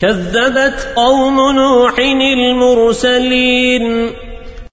كذبت قوم نوح المرسلين.